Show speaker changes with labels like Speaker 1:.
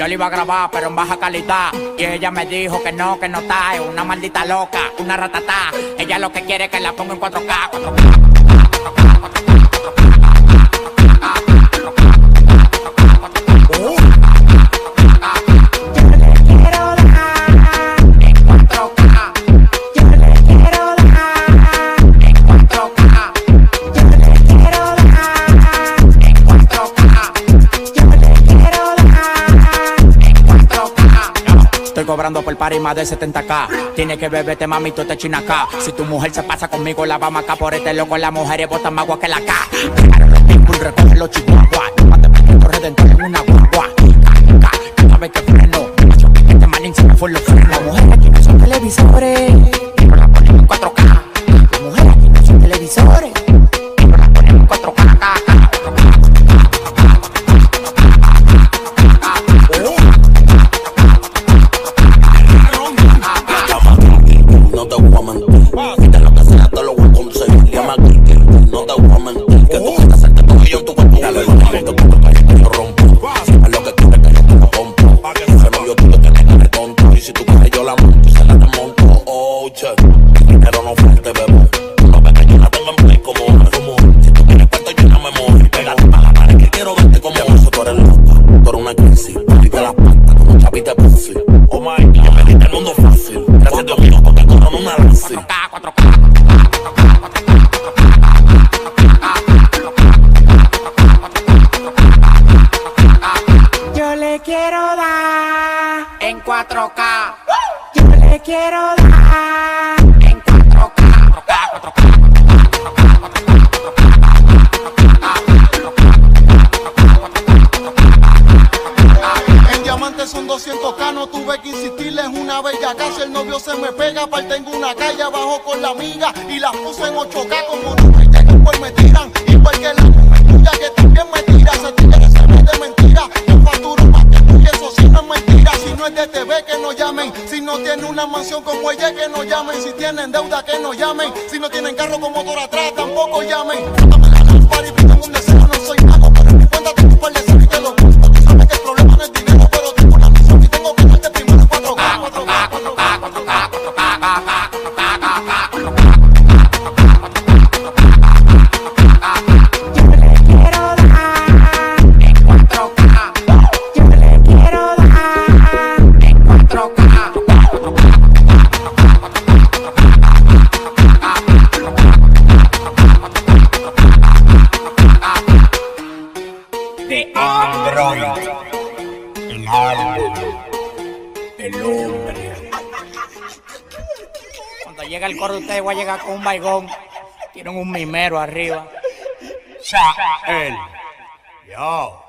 Speaker 1: Yo le iba a grabar, pero en baja calidad. Y ella me dijo que no, que no está. Es una maldita loca, una ratata. Ella lo que quiere es que la ponga en 4K, 4K. Cobrando por par y más de 70k. Tiene que beberte, mami, tú te acá. Si tu mujer se pasa conmigo, la vamos acá por este loco. Las mujeres botan más agua que la K. Pegaron los pitbull, los chihuahuas. Tómate Cristo redentor en una guagua. Ca, Cada vez que freno, este manín se me fue los frenos. Mujeres aquí no son televisores.
Speaker 2: Che, el dinero no falte, bebé. No ves que yo la tengo en play como como. Si tú quieres cuento yo no me muero. Pégate para la pared que quiero verte como eso. Tú eres loca, tú eres una crisis. Perdiste las patas como un chavito pussy. Oh my God, yo perdiste el mundo fácil. Gracias a Dios mío, porque corona una lancing.
Speaker 1: 4K, 4K. Yo le quiero dar en 4K. Quiero dar en 4K. 4K, 4K.
Speaker 3: En diamante son 200k, no tuve que insistirle, es una bella casa. El novio se me pega, aparte en una calle abajo con la amiga. Y las puse en 8k como no llegan, pues me tiran. Igual que la que también me tira. Se tira de mentira. Yo facturo más que eso sí no es mentira. Si no es de TV, que no llamen. No tiene una mansión como ella, que no llamen. Si tienen deuda, que no llamen. Si no tienen carro con motor atrás, tampoco llamen. Y un deseo, no soy mi cuenta tengo un par de
Speaker 4: de Android. El árbol. El hombre.
Speaker 1: Cuando llega el coro, ustedes voy a llegar con un baigón. Tienen un mimero arriba.
Speaker 4: Shael. Yo.